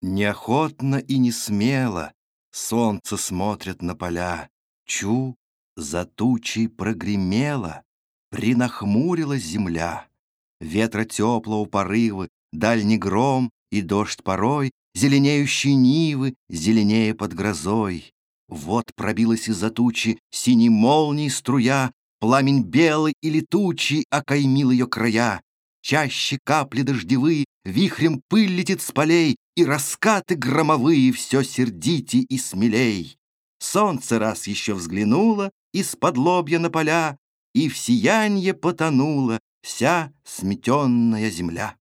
Неохотно и не смело Солнце смотрит на поля. Чу, за тучей прогремело, Принахмурилась земля. Ветра теплого порывы, Дальний гром и дождь порой, Зеленеющие нивы, Зеленее под грозой. Вот пробилась из-за тучи Синей молнии струя, Пламень белый и летучий Окаймил ее края. Чаще капли дождевые, Вихрем пыль летит с полей, И раскаты громовые Все сердите и смелей. Солнце раз еще взглянуло Из-под лобья на поля, И в сиянье потонула Вся сметенная земля.